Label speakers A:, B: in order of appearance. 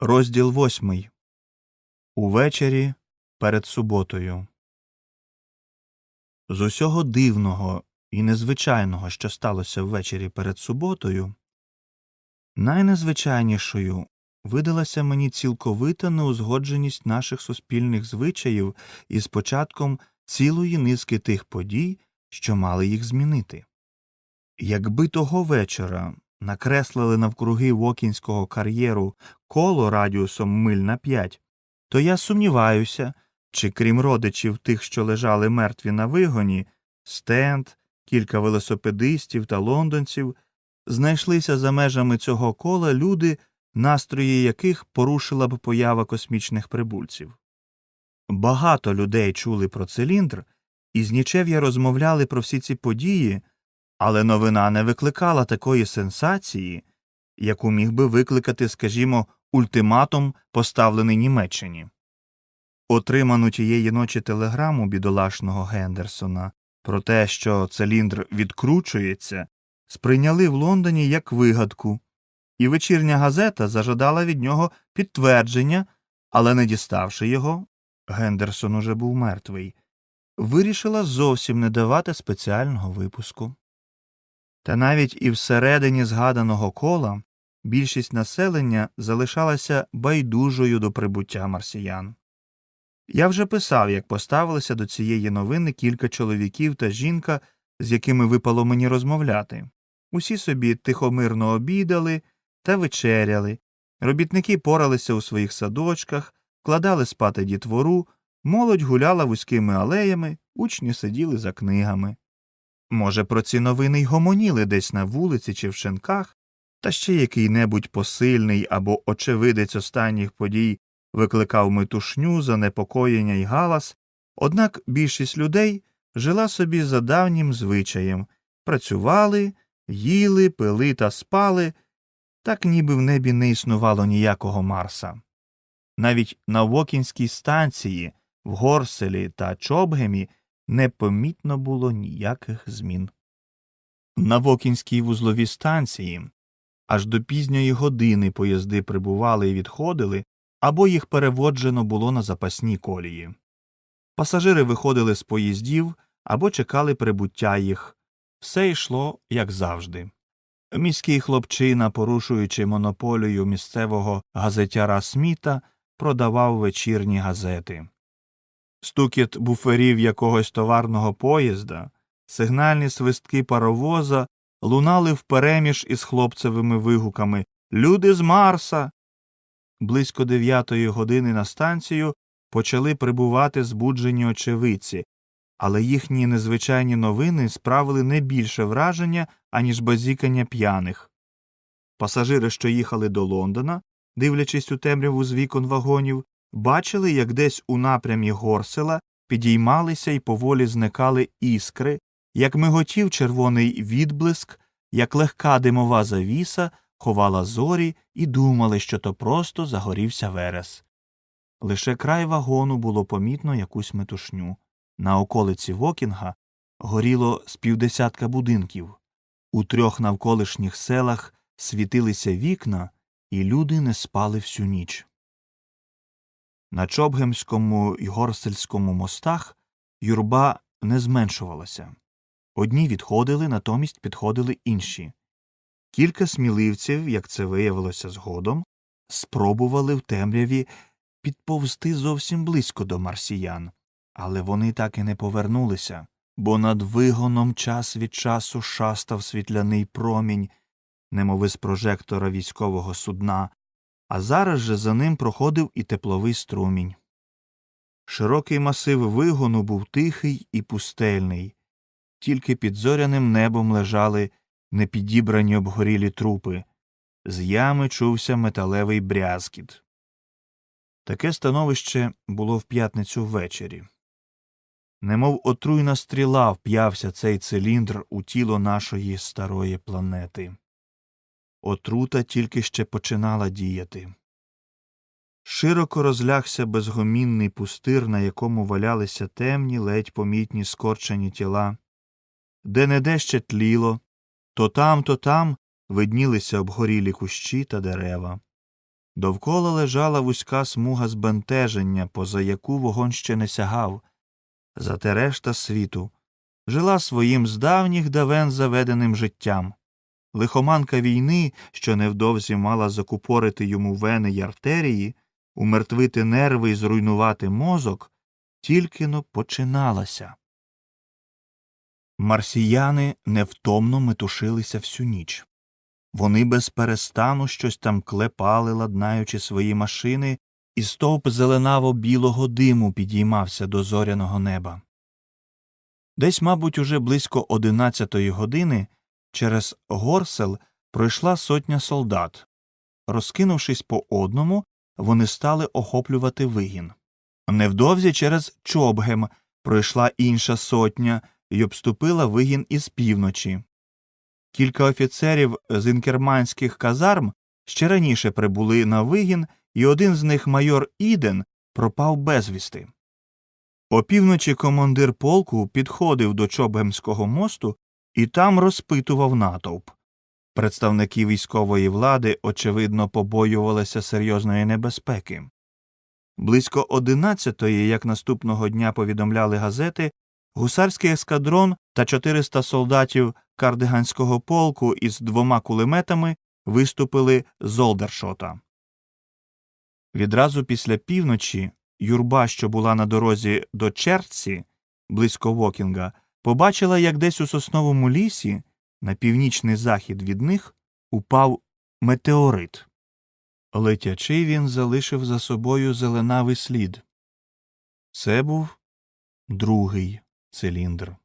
A: Розділ восьмий. Увечері перед суботою. З усього дивного і незвичайного, що сталося ввечері перед суботою, найнезвичайнішою видалася мені цілковита неузгодженість наших суспільних звичаїв із початком цілої низки тих подій, що мали їх змінити. Якби того вечора накреслили навкруги Вокінського кар'єру коло радіусом миль на п'ять, то я сумніваюся, чи крім родичів тих, що лежали мертві на вигоні, стенд, кілька велосипедистів та лондонців, знайшлися за межами цього кола люди, настрої яких порушила б поява космічних прибульців. Багато людей чули про циліндр, і з нічев'я розмовляли про всі ці події, але новина не викликала такої сенсації, яку міг би викликати, скажімо, ультиматум, поставлений Німеччині. Отриману тієї ночі телеграму бідолашного Гендерсона про те, що циліндр відкручується, сприйняли в Лондоні як вигадку, і вечірня газета зажадала від нього підтвердження, але не діставши його, Гендерсон уже був мертвий, вирішила зовсім не давати спеціального випуску. Та навіть і всередині згаданого кола більшість населення залишалася байдужою до прибуття марсіян. Я вже писав, як поставилися до цієї новини кілька чоловіків та жінка, з якими випало мені розмовляти. Усі собі тихомирно обідали та вечеряли, робітники поралися у своїх садочках, кладали спати дітвору, молодь гуляла вузькими алеями, учні сиділи за книгами. Може, про ці новини й гомоніли десь на вулиці чи в шинках, та ще який небудь посильний або очевидець останніх подій викликав метушню, занепокоєння й галас, однак більшість людей жила собі за давнім звичаєм. Працювали, їли, пили та спали, так ніби в небі не існувало ніякого Марса. Навіть на Вокінській станції, в Горселі та Чобгемі непомітно було ніяких змін. На Вокінській вузловій станції аж до пізньої години поїзди прибували і відходили, або їх переводжено було на запасні колії. Пасажири виходили з поїздів або чекали прибуття їх. Все йшло, як завжди. Міський хлопчина, порушуючи монополію місцевого газетяра Сміта, продавав вечірні газети. Стукіт буферів якогось товарного поїзда, сигнальні свистки паровоза лунали впереміж із хлопцевими вигуками Люди з Марса. Близько дев'ятої години на станцію почали прибувати збуджені очевидці, але їхні незвичайні новини справили не більше враження, аніж базікання п'яних. Пасажири, що їхали до Лондона, дивлячись у темряву з вікон вагонів, бачили, як десь у напрямі горсела підіймалися і поволі зникали іскри, як миготів червоний відблиск, як легка димова завіса ховала зорі і думали, що то просто загорівся верес. Лише край вагону було помітно якусь метушню. На околиці Вокінга горіло з півдесятка будинків. У трьох навколишніх селах світилися вікна, і люди не спали всю ніч. На Чобгемському і Горсельському мостах юрба не зменшувалася. Одні відходили, натомість підходили інші. Кілька сміливців, як це виявилося згодом, спробували в темряві підповзти зовсім близько до марсіян, але вони так і не повернулися, бо над вигоном час від часу шастав світляний промінь, немови з прожектора військового судна, а зараз же за ним проходив і тепловий струмінь. Широкий масив вигону був тихий і пустельний, тільки під зоряним небом лежали непідібрані обгорілі трупи, з ями чувся металевий брязкіт. Таке становище було в п'ятницю ввечері. Немов отруйна стріла вп'явся цей циліндр у тіло нашої старої планети. Отрута тільки ще починала діяти. Широко розлягся безгомінний пустир, на якому валялися темні, ледь помітні скорчені тіла, де неде ще тліло, то там, то там виднілися обгорілі кущі та дерева. Довкола лежала вузька смуга збентеження, поза яку вогонь ще не сягав. Зате решта світу жила своїм з давніх давен заведеним життям. Лихоманка війни, що невдовзі мала закупорити йому вени й артерії, умертвити нерви і зруйнувати мозок, тільки но починалася. Марсіяни невтомно метушилися всю ніч. Вони без перестану щось там клепали, ладнаючи свої машини, і стовп зеленаво білого диму підіймався до зоряного неба. Десь, мабуть, уже близько одинадцятої години через горсел пройшла сотня солдат. Розкинувшись по одному, вони стали охоплювати вигін. Невдовзі через Чобгем пройшла інша сотня і обступила вигін із півночі. Кілька офіцерів з інкерманських казарм ще раніше прибули на вигін, і один з них, майор Іден, пропав безвісти. Опівночі командир полку підходив до Чобгемського мосту і там розпитував натовп. Представники військової влади, очевидно, побоювалися серйозної небезпеки. Близько одинадцятої, як наступного дня повідомляли газети, гусарський ескадрон та 400 солдатів кардиганського полку із двома кулеметами виступили з Олдершота. Відразу після півночі юрба, що була на дорозі до Черці, близько Вокінга, побачила, як десь у сосновому лісі, на північний захід від них, упав метеорит. Летячи, він залишив за собою зеленавий слід. Це був другий циліндр.